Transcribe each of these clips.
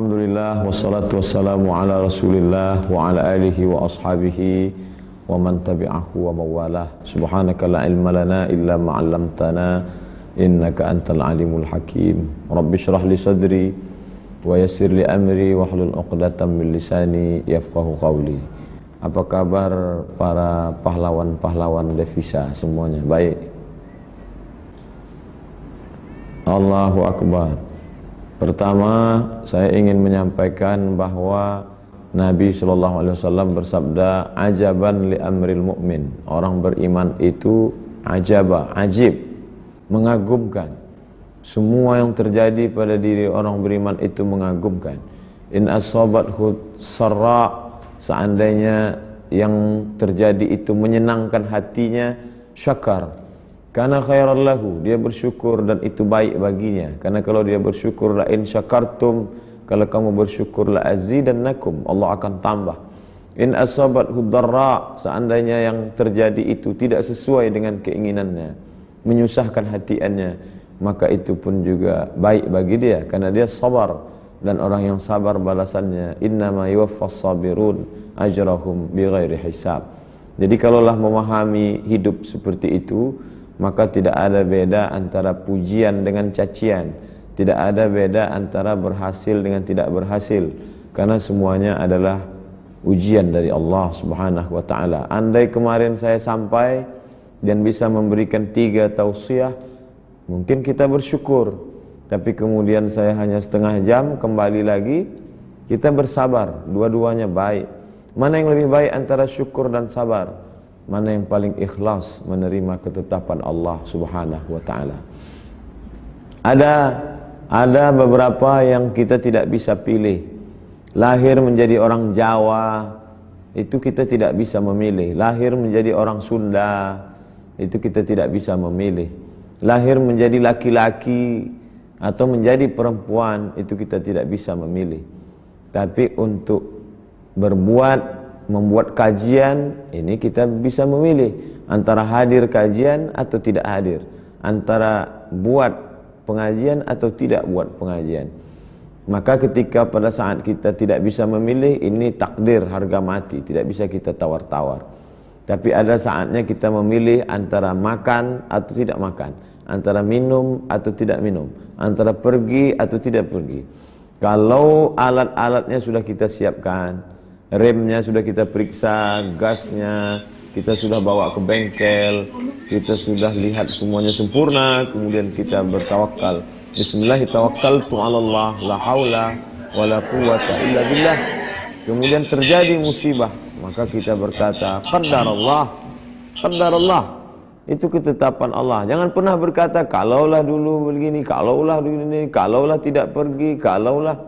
Alhamdulillah wassalatu wassalamu ala Rasulillah wa ala alihi wa ashabihi wa man tabi'ahu wa mawalah. Subhanaka la ilma lana illa ma 'allamtana innaka antal alimul hakim. Rabbi shrah li sadri wa yassir li amri wa hlul 'uqdatam min lisani yafqahu qawli. Apa kabar para pahlawan-pahlawan devisa semuanya? Baik. Allahu akbar. Pertama, saya ingin menyampaikan bahwa Nabi Shallallahu Alaihi Wasallam bersabda, "Ajaban li amril mu'min." Orang beriman itu ajaba, ajib, mengagumkan. Semua yang terjadi pada diri orang beriman itu mengagumkan. In asabathu sarra, seandainya yang terjadi itu menyenangkan hatinya, syakar, karena khairan lahu, dia bersyukur dan itu baik baginya. Karena kalau dia bersyukur la in syakartum, kalau kamu bersyukur la azidannakum, Allah akan tambah. In asabat hudarra, seandainya yang terjadi itu tidak sesuai dengan keinginannya, menyusahkan hatiannya, maka itu pun juga baik bagi dia karena dia sabar dan orang yang sabar balasannya innama yuwaffas sabirun ajrahum bighairi hisab. Jadi kalaulah memahami hidup seperti itu, maka tidak ada beda antara pujian dengan cacian. Tidak ada beda antara berhasil dengan tidak berhasil. Karena semuanya adalah ujian dari Allah Subhanahu wa taala. Andai kemarin saya sampai dan bisa memberikan tiga tausiah mungkin kita bersyukur. Tapi kemudian saya hanya setengah jam kembali lagi kita bersabar. Dua-duanya baik. Mana yang lebih baik antara syukur dan sabar mana yang paling ikhlas menerima ketetapan Allah Subhanahu wa taala. Ada ada beberapa yang kita tidak bisa pilih. Lahir menjadi orang Jawa itu kita tidak bisa memilih. Lahir menjadi orang Sunda itu kita tidak bisa memilih. Lahir menjadi laki-laki atau menjadi perempuan itu kita tidak bisa memilih. Tapi untuk berbuat membuat kajian ini kita bisa memilih antara hadir kajian atau tidak hadir. Antara buat pengajian atau tidak buat pengajian. Maka ketika pada saat kita tidak bisa memilih ini takdir harga mati tidak bisa kita tawar-tawar. Tapi ada saatnya kita memilih antara makan atau tidak makan antara minum atau tidak minum antara pergi atau tidak pergi. Kalau alat-alatnya sudah kita siapkan remnya sudah kita periksa, gasnya kita sudah bawa ke bengkel, kita sudah lihat semuanya sempurna, kemudian kita bertawakal. La quwata illa billah. Kemudian terjadi musibah, maka kita berkata, Qadarullah, Qadarullah. Itu ketetapan Allah. Jangan pernah berkata, kalaulah dulu begini, kalaulah dulu ini, kalaulah tidak pergi, kalaulah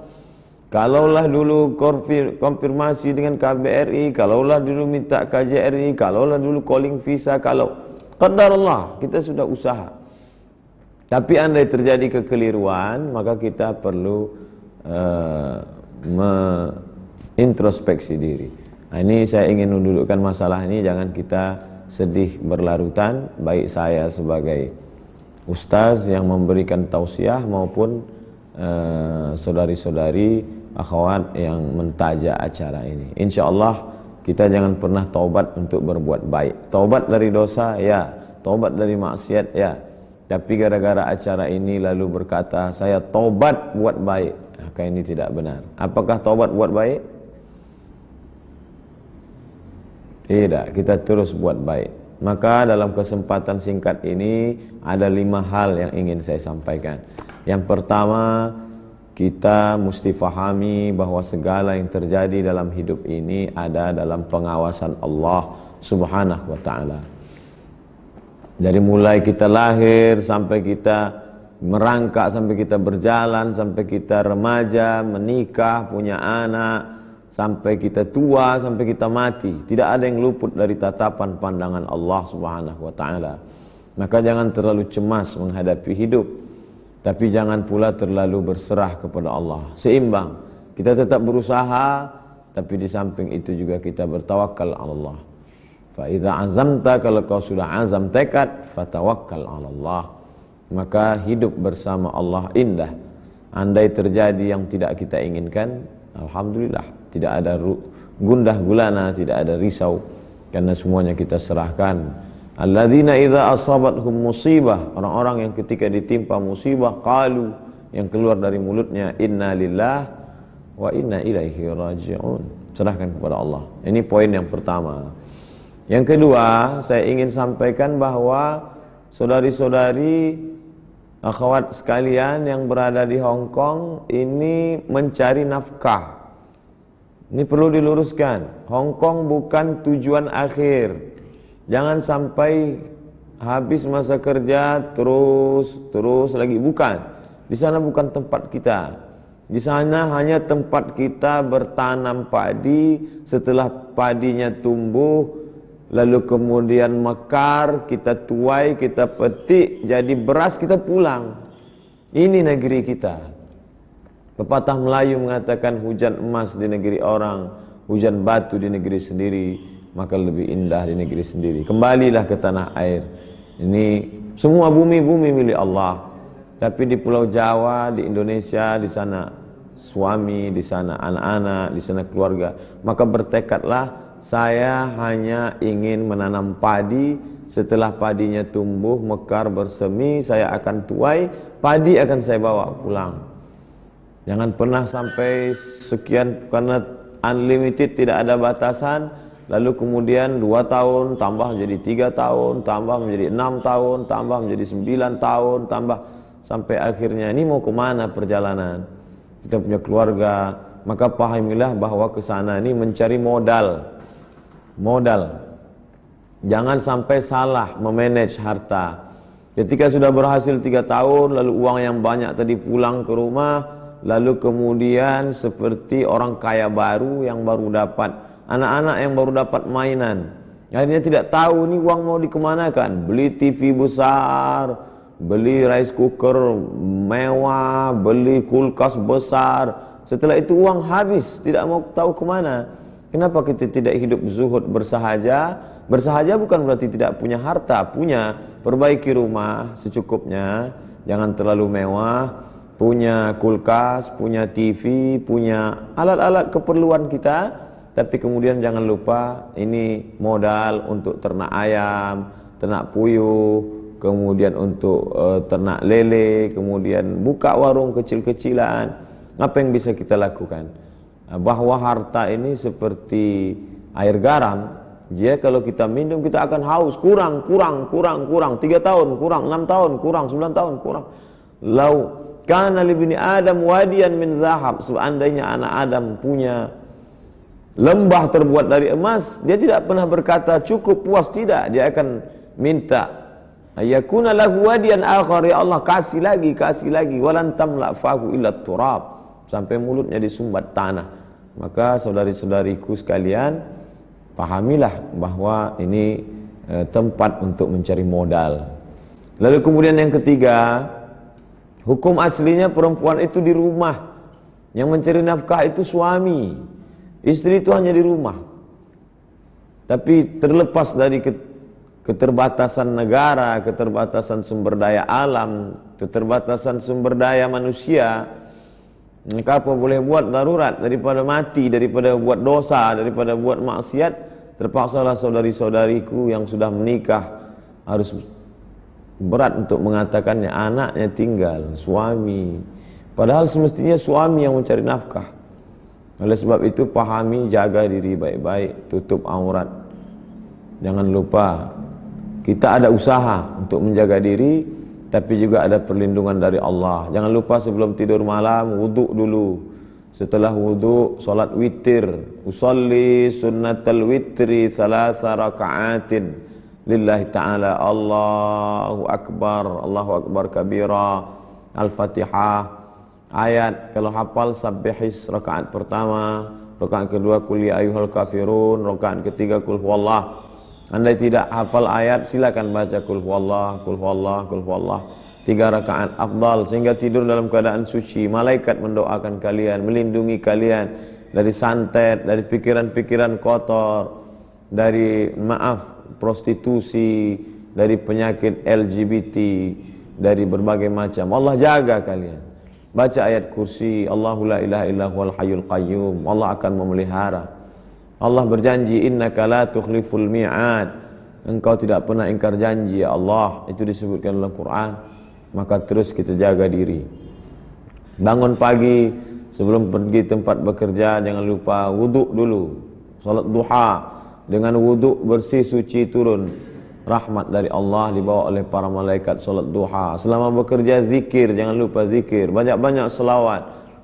Kalaulah dulu konfirmasi dengan KBRI, kalaulah dulu minta KJRI, kalaulah dulu calling visa, kalau qadar Allah, kita sudah usaha. Tapi andai terjadi kekeliruan, maka kita perlu uh, mengintrospeksi diri. Nah, ini saya ingin mendudukkan masalah ini, jangan kita sedih berlarutan, baik saya sebagai ustaz yang memberikan tausiah maupun uh, saudari-saudari akhwat yang mentaja acara ini. Insya Allah kita jangan pernah taubat untuk berbuat baik. Taubat dari dosa, ya. Taubat dari maksiat, ya. Tapi gara-gara acara ini lalu berkata, saya taubat buat baik. Maka ini tidak benar. Apakah taubat buat baik? Tidak, kita terus buat baik. Maka dalam kesempatan singkat ini ada lima hal yang ingin saya sampaikan. Yang pertama, kita mesti fahami bahwa segala yang terjadi dalam hidup ini ada dalam pengawasan Allah Subhanahu wa taala. Dari mulai kita lahir sampai kita merangkak sampai kita berjalan sampai kita remaja, menikah, punya anak, sampai kita tua, sampai kita mati, tidak ada yang luput dari tatapan pandangan Allah Subhanahu wa taala. Maka jangan terlalu cemas menghadapi hidup tapi jangan pula terlalu berserah kepada Allah. Seimbang. Kita tetap berusaha, tapi di samping itu juga kita bertawakal Allah. Fa idza azamta kalau kau sudah azam tekad, fatawakkal Allah. Maka hidup bersama Allah indah. andai terjadi yang tidak kita inginkan alhamdulillah tidak ada gundah gulana tidak ada risau karena semuanya kita serahkan alladzina idza asabathum musibah orang-orang yang ketika ditimpa musibah qalu yang keluar dari mulutnya inna lillah wa inna ilaihi raji'un serahkan kepada Allah ini poin yang pertama yang kedua saya ingin sampaikan bahwa saudari-saudari akhwat sekalian yang berada di Hong Kong ini mencari nafkah. Ini perlu diluruskan. Hong Kong bukan tujuan akhir. Jangan sampai habis masa kerja terus terus lagi bukan. Di sana bukan tempat kita. Di sana hanya tempat kita bertanam padi, setelah padinya tumbuh lalu kemudian mekar, kita tuai, kita petik, jadi beras kita pulang. Ini negeri kita. Pepatah Melayu mengatakan hujan emas di negeri orang, hujan batu di negeri sendiri, maka lebih indah di negeri sendiri. Kembalilah ke tanah air. Ini semua bumi-bumi milik Allah. Tapi di Pulau Jawa, di Indonesia, di sana suami, di sana anak-anak, di sana keluarga, maka bertekadlah saya hanya ingin menanam padi setelah padinya tumbuh mekar bersemi saya akan tuai padi akan saya bawa pulang jangan pernah sampai sekian karena unlimited tidak ada batasan lalu kemudian dua tahun tambah menjadi tiga tahun tambah menjadi enam tahun tambah menjadi sembilan tahun tambah sampai akhirnya ini mau ke mana perjalanan kita punya keluarga maka pahamilah bahwa ke sana ini mencari modal modal. Jangan sampai salah memanage harta. Ketika sudah berhasil tiga tahun, lalu uang yang banyak tadi pulang ke rumah, lalu kemudian seperti orang kaya baru yang baru dapat, anak-anak yang baru dapat mainan. Akhirnya tidak tahu ini uang mau dikemanakan. Beli TV besar, beli rice cooker mewah, beli kulkas besar. Setelah itu uang habis, tidak mau tahu ke mana. Kenapa kita tidak hidup zuhud bersahaja? Bersahaja bukan berarti tidak punya harta, punya. Perbaiki rumah secukupnya, jangan terlalu mewah. Punya kulkas, punya TV, punya alat-alat keperluan kita. Tapi kemudian jangan lupa ini modal untuk ternak ayam, ternak puyuh, kemudian untuk uh, ternak lele, kemudian buka warung kecil-kecilan. Apa yang bisa kita lakukan? bahwa harta ini seperti air garam dia kalau kita minum kita akan haus. Kurang kurang kurang kurang. Tiga tahun kurang. Enam tahun kurang. Sembilan tahun kurang. Lau karena libni adam wadian min zahab. Seandainya anak adam punya lembah terbuat dari emas dia tidak pernah berkata cukup puas tidak. Dia akan minta ayakuna lahu wadian akhar. Ya Allah kasih lagi kasih lagi. Walan tamla fahu illa turab. Sampai mulutnya disumbat tanah. Maka saudari-saudariku sekalian pahamilah bahwa ini e, tempat untuk mencari modal. Lalu kemudian yang ketiga hukum aslinya perempuan itu di rumah. Yang mencari nafkah itu suami istri itu hanya di rumah tapi terlepas dari keterbatasan negara, keterbatasan sumber daya alam, keterbatasan sumber daya manusia, maka apa boleh buat darurat daripada mati, daripada buat dosa, daripada buat maksiat, terpaksalah saudari-saudariku yang sudah menikah harus berat untuk mengatakannya anaknya tinggal, suami. Padahal semestinya suami yang mencari nafkah. Oleh sebab itu pahami jaga diri baik-baik, tutup aurat. Jangan lupa kita ada usaha untuk menjaga diri tapi juga ada perlindungan dari Allah. Jangan lupa sebelum tidur malam wuduk dulu. Setelah wuduk solat witir. Usalli sunnatal witri salasa raka'atin. Lillahi ta'ala Allahu Akbar. Allahu Akbar kabira. Al-Fatihah. Ayat kalau hafal sabbihis rakaat pertama. Rakaat kedua kul ya ayyuhal kafirun. Rakaat ketiga kul huwallah. Anda tidak hafal ayat silakan baca kul huwallah kul huwallah kul huwallah tiga rakaat afdal sehingga tidur dalam keadaan suci malaikat mendoakan kalian melindungi kalian dari santet dari pikiran-pikiran kotor dari maaf prostitusi dari penyakit LGBT dari berbagai macam Allah jaga kalian Baca ayat kursi, Allahu la ilaha illa hayyul qayyum. Allah akan memelihara. Allah berjanji innaka la tukhliful mi'ad. Engkau tidak pernah ingkar janji ya Allah. Itu disebutkan dalam Quran. Maka terus kita jaga diri. Bangun pagi sebelum pergi tempat bekerja jangan lupa wuduk dulu. Salat duha dengan wuduk bersih suci turun rahmat dari Allah dibawa oleh para malaikat solat duha. Selama bekerja zikir. Jangan lupa zikir. Banyak-banyak selawat.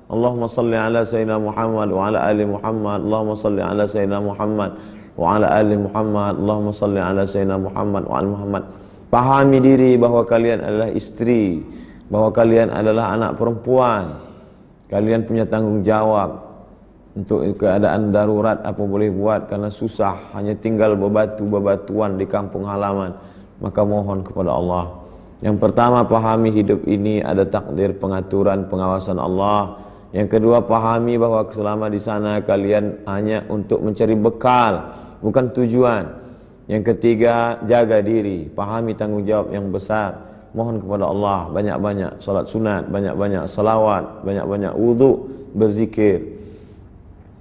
Allahumma salli ala sayyidina Muhammad wa ala ali Muhammad. Allahumma salli ala sayyidina Muhammad wa ala ali Muhammad. Allahumma salli ala sayyidina Muhammad wa ala Muhammad. Pahami diri bahawa kalian adalah istri bahawa kalian adalah anak perempuan. Kalian punya tanggung jawab untuk keadaan darurat apa boleh buat? Karena susah. Hanya tinggal bebatu-bebatuan di kampung halaman. Maka mohon kepada Allah. Yang pertama pahami hidup ini ada takdir pengaturan pengawasan Allah. Yang kedua pahami bahawa selama di sana kalian hanya untuk mencari bekal bukan tujuan. Yang ketiga jaga diri. Pahami tanggungjawab yang besar. Mohon kepada Allah banyak-banyak salat sunat banyak-banyak salawat banyak-banyak wuduk berzikir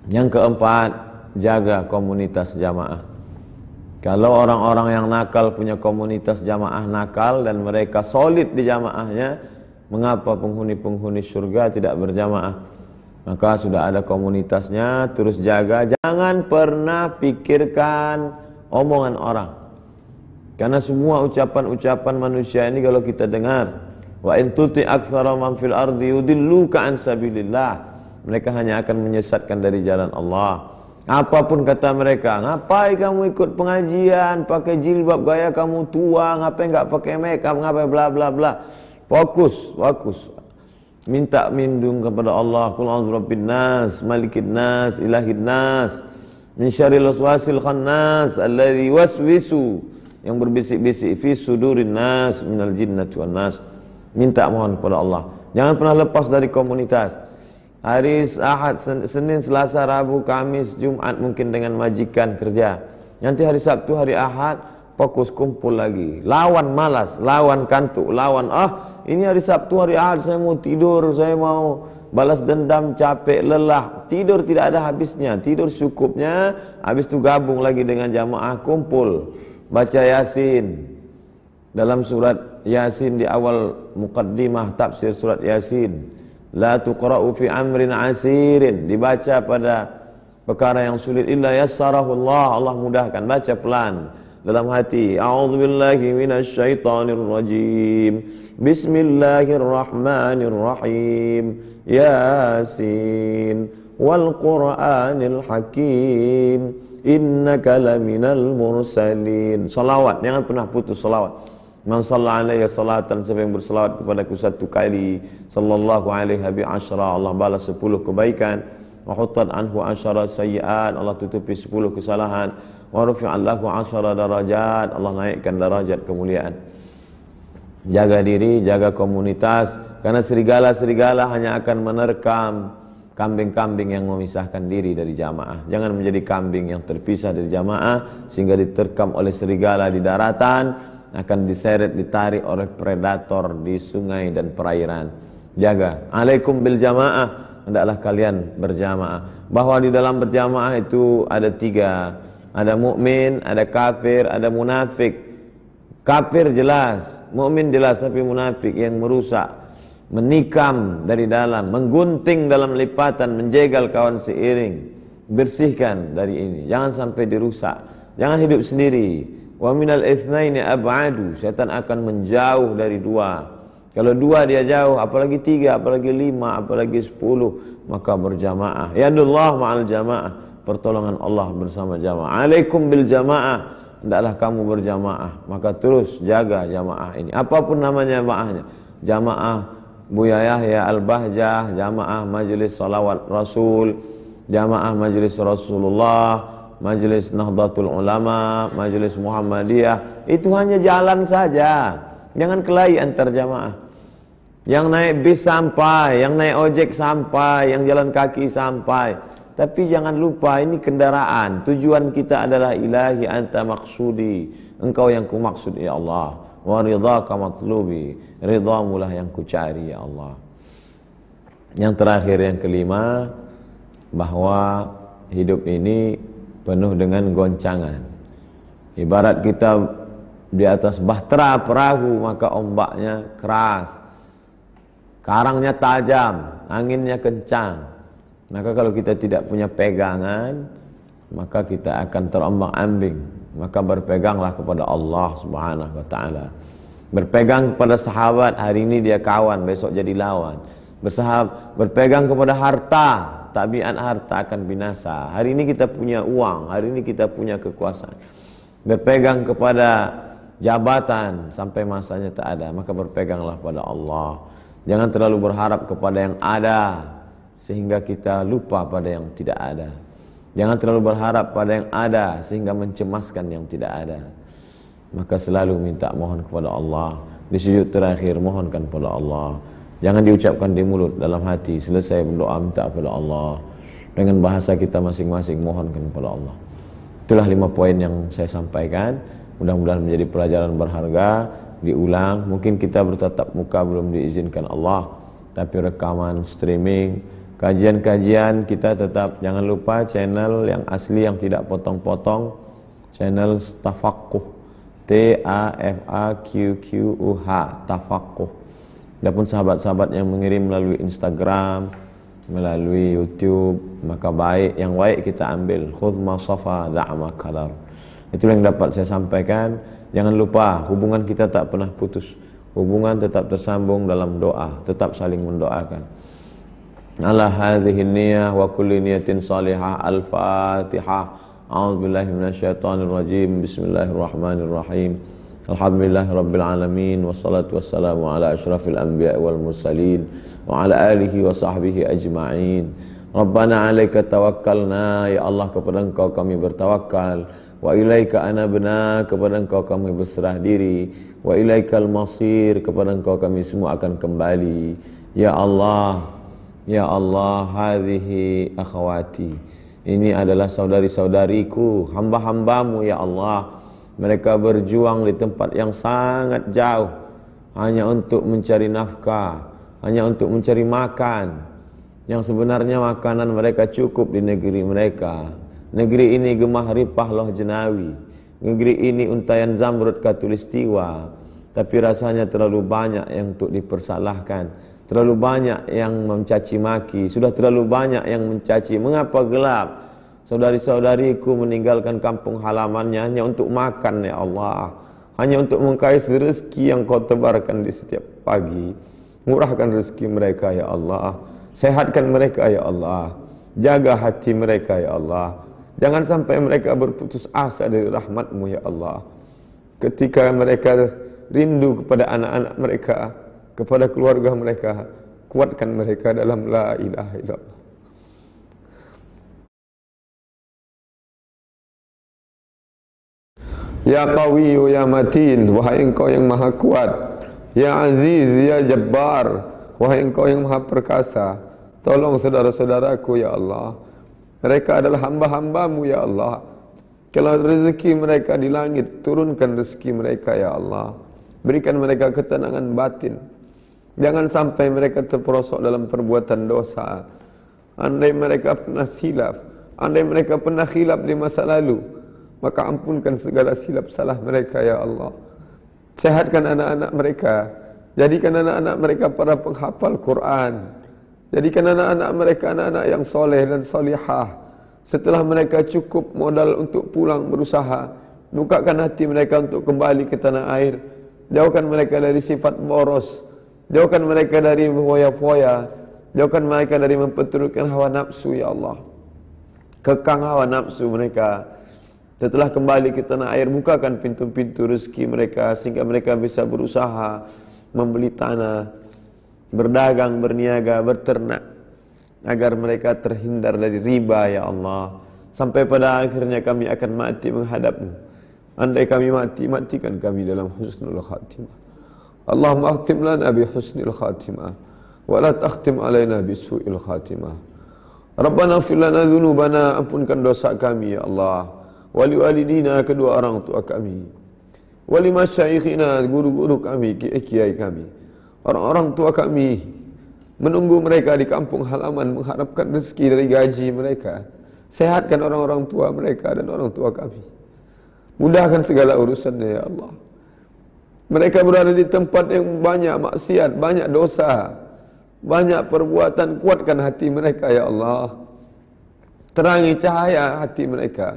yang keempat, jaga komunitas jamaah. Kalau orang-orang yang nakal punya komunitas jamaah nakal dan mereka solid di jamaahnya, mengapa penghuni-penghuni surga tidak berjamaah? Maka sudah ada komunitasnya, terus jaga. Jangan pernah pikirkan omongan orang. Karena semua ucapan-ucapan manusia ini kalau kita dengar, wa in tuti aktsara man fil ardi yudilluka an sabilillah mereka hanya akan menyesatkan dari jalan Allah. Apa pun kata mereka, ngapain kamu ikut pengajian, pakai jilbab gaya kamu tua, ngapain enggak pakai makeup, ngapain bla bla bla. Fokus, fokus. Minta mindung kepada Allah. Qul a'udzu birabbin nas, malikin nas, ilahin nas, min syarril waswasil khannas alladzi waswisu yang berbisik-bisik fi sudurin nas minal jinnati wan nas. Minta mohon kepada Allah. Jangan pernah lepas dari komunitas. Hari Ahad, Senin, Selasa, Rabu, Kamis, Jumat mungkin dengan majikan kerja. Nanti hari Sabtu, hari Ahad fokus kumpul lagi. Lawan malas, lawan kantuk, lawan ah ini hari Sabtu, hari Ahad saya mau tidur, saya mau balas dendam, capek, lelah. Tidur tidak ada habisnya, tidur cukupnya. Habis itu gabung lagi dengan jamaah kumpul, baca Yasin. Dalam surat Yasin di awal mukaddimah tafsir surat Yasin la tuqra'u fi amrin asirin. Dibaca pada perkara yang sulit. Illa yassarahu Allah. Allah mudahkan. Baca pelan. Dalam hati. A'udzubillahi minasyaitonir rajim bismillahirrahmanirrahim. Yasin. Wal qur'anil hakim. Innaka laminal mursalin. Salawat. Jangan pernah putus salawat Man salla alaihi salatan siapa yang berselawat kepada aku satu kali sallallahu alaihi bi asyra Allah balas sepuluh kebaikan. Wa hutat anhu asyara sayyiat Allah tutupi sepuluh kesalahan. Wa rufi'a lahu asyara darajat Allah naikkan darajat kemuliaan. Jaga diri jaga komunitas karena serigala-serigala hanya akan menerkam kambing-kambing yang memisahkan diri dari jamaah. Jangan menjadi kambing yang terpisah dari jamaah sehingga diterkam oleh serigala di daratan akan diseret ditarik oleh predator di sungai dan perairan. Jaga. Alaikum bil jamaah. Hendaklah kalian berjamaah. Bahwa di dalam berjamaah itu ada tiga. Ada mukmin, ada kafir, ada munafik. Kafir jelas, mukmin jelas tapi munafik yang merusak, menikam dari dalam, menggunting dalam lipatan, menjegal kawan seiring. Bersihkan dari ini, jangan sampai dirusak. Jangan hidup sendiri. Wa minal ithnaini ab'adu. Setan akan menjauh dari dua. Kalau dua dia jauh, apalagi tiga, apalagi lima, apalagi sepuluh, maka berjamaah. Ya Allah ma'al jamaah. Pertolongan Allah bersama jamaah. Alaikum bil jamaah. Hendaklah kamu berjamaah. Maka terus jaga jamaah ini. Apa pun namanya jamaahnya. Jamaah Buya Yahya Al-Bahjah, jamaah majlis salawat Rasul, jamaah majlis Rasulullah, Majelis Nahdlatul Ulama, Majelis Muhammadiyah, itu hanya jalan saja. Jangan kelahi antar jamaah. Yang naik bis sampai, yang naik ojek sampai, yang jalan kaki sampai. Tapi jangan lupa ini kendaraan. Tujuan kita adalah ilahi anta maksudi. Engkau yang ku maksud ya Allah. Wa ridhaka matlubi. Ridhamulah yang ku cari ya Allah. Yang terakhir yang kelima bahwa hidup ini penuh dengan goncangan. Ibarat kita di atas bahtera perahu maka ombaknya keras. Karangnya tajam, anginnya kencang. Maka kalau kita tidak punya pegangan, maka kita akan terombang-ambing. Maka berpeganglah kepada Allah Subhanahu wa taala. Berpegang kepada sahabat, hari ini dia kawan, besok jadi lawan. Bersahab, berpegang kepada harta, tabiat harta akan binasa. Hari ini kita punya uang, hari ini kita punya kekuasaan. Berpegang kepada jabatan sampai masanya tak ada, maka berpeganglah pada Allah. Jangan terlalu berharap kepada yang ada sehingga kita lupa pada yang tidak ada. Jangan terlalu berharap pada yang ada sehingga mencemaskan yang tidak ada. Maka selalu minta mohon kepada Allah. Di sujud terakhir mohonkan kepada Allah. Jangan diucapkan di mulut, dalam hati. Selesai berdoa minta kepada Allah. Dengan bahasa kita masing-masing mohonkan kepada Allah. Itulah lima poin yang saya sampaikan. Mudah-mudahan menjadi pelajaran berharga. Diulang, mungkin kita bertatap muka belum diizinkan Allah. Tapi rekaman, streaming, kajian-kajian kita tetap jangan lupa channel yang asli yang tidak potong-potong. Channel Tafakuh. T-A-F-A-Q-Q-U-H. Tafakuh. Adapun sahabat-sahabat yang mengirim melalui Instagram, melalui YouTube, maka baik yang baik kita ambil. Khudh ma safa da'ma kadar. Itulah yang dapat saya sampaikan. Jangan lupa hubungan kita tak pernah putus. Hubungan tetap tersambung dalam doa, tetap saling mendoakan. Ala hadhihi niyyah wa kulli niyatin salihah. Al-Fatihah. A'udzu billahi minasyaitonir rajim. Bismillahirrahmanirrahim. Alhamdulillah Rabbil Alamin Wassalatu wassalamu ala ashrafil anbiya wal mursalin Wa ala alihi wa sahbihi ajma'in. Rabbana alaika tawakkalna Ya Allah kepada engkau kami bertawakal Wa ilaika anabna kepada engkau kami berserah diri. Wa ilaikal masir kepada engkau kami semua akan kembali. Ya Allah Ya Allah hadhihi akhawati Ini adalah saudari-saudariku Hamba-hambamu ya Allah mereka berjuang di tempat yang sangat jauh hanya untuk mencari nafkah, hanya untuk mencari makan. Yang sebenarnya makanan mereka cukup di negeri mereka. Negeri ini gemah ripah loh jenawi. Negeri ini untayan zamrud katulistiwa. Tapi rasanya terlalu banyak yang untuk dipersalahkan. Terlalu banyak yang mencaci maki. Sudah terlalu banyak yang mencaci. Mengapa gelap? Saudari-saudariku meninggalkan kampung halamannya hanya untuk makan ya Allah. Hanya untuk mengkais rezeki yang kau tebarkan di setiap pagi. Murahkan rezeki mereka ya Allah. Sehatkan mereka ya Allah. Jaga hati mereka ya Allah. Jangan sampai mereka berputus asa dari rahmatmu ya Allah. Ketika mereka rindu kepada anak-anak mereka, kepada keluarga mereka, kuatkan mereka dalam la ilaha illallah. Ya Qawi ya Matin Wahai engkau yang maha kuat Ya Aziz ya Jabbar Wahai engkau yang maha perkasa Tolong saudara-saudaraku ya Allah. Mereka adalah hamba-hambamu ya Allah. Kalau rezeki mereka di langit Turunkan rezeki mereka ya Allah. Berikan mereka ketenangan batin. Jangan sampai mereka terperosok dalam perbuatan dosa. Andai mereka pernah silap Andai mereka pernah khilaf di masa lalu maka ampunkan segala silap salah mereka ya Allah. Sehatkan anak-anak mereka. Jadikan anak-anak mereka para penghafal Quran. Jadikan anak-anak mereka anak-anak yang soleh dan solihah. Setelah mereka cukup modal untuk pulang berusaha bukakan hati mereka untuk kembali ke tanah air. Jauhkan mereka dari sifat boros. Jauhkan mereka dari foya-foya jauhkan mereka dari memperturutkan hawa nafsu ya Allah. Kekang hawa nafsu mereka Setelah kembali ke tanah air, bukakan pintu-pintu rezeki mereka sehingga mereka bisa berusaha membeli tanah, berdagang, berniaga, berternak agar mereka terhindar dari riba ya Allah. Sampai pada akhirnya kami akan mati menghadapmu. Andai kami mati, matikan kami dalam husnul khatimah. Allahumma akhtim lana bi husnul khatimah wa la takhtim alaina bi su'il khatimah. Rabbana fil lana dhunubana ampunkan dosa kami ya Allah wali walidina kedua orang tua kami wali masyaikhina guru-guru kami kiai kami orang-orang tua kami menunggu mereka di kampung halaman mengharapkan rezeki dari gaji mereka. Sehatkan orang-orang tua mereka dan orang tua kami. Mudahkan segala urusannya ya Allah. Mereka berada di tempat yang banyak maksiat, banyak dosa, banyak perbuatan. Kuatkan hati mereka ya Allah. Terangi cahaya hati mereka.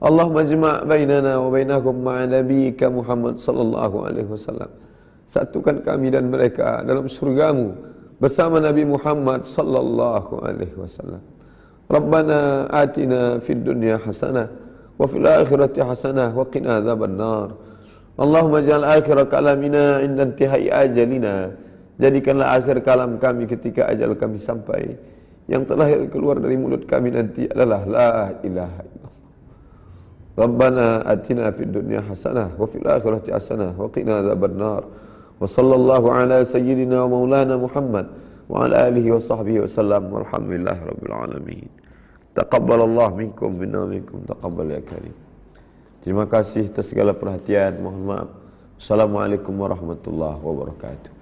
Allah majma' bainana wa bainakum ma'a nabiyyika Muhammad sallallahu alaihi wasallam. Satukan kami dan mereka dalam surgamu bersama Nabi Muhammad sallallahu alaihi wasallam. Rabbana atina fid dunya hasanah wa fil akhirati hasanah wa qina adzaban nar. Allahumma ja'al akhir kalamina inda intihai ajalina. Jadikanlah akhir kalam kami ketika ajal kami sampai. Yang telah keluar dari mulut kami nanti adalah la ilaha illallah. ربنا آتنا في الدنيا حسنة وفي الآخرة حسنة وقنا عذاب النار وصلى الله على سيدنا ومولانا محمد وعلى آله وصحبه وسلم والحمد لله رب العالمين تقبل الله منكم منا ومنكم تقبل يا كريم Terima kasih atas segala perhatian. Mohon maaf. Assalamualaikum warahmatullahi wabarakatuh.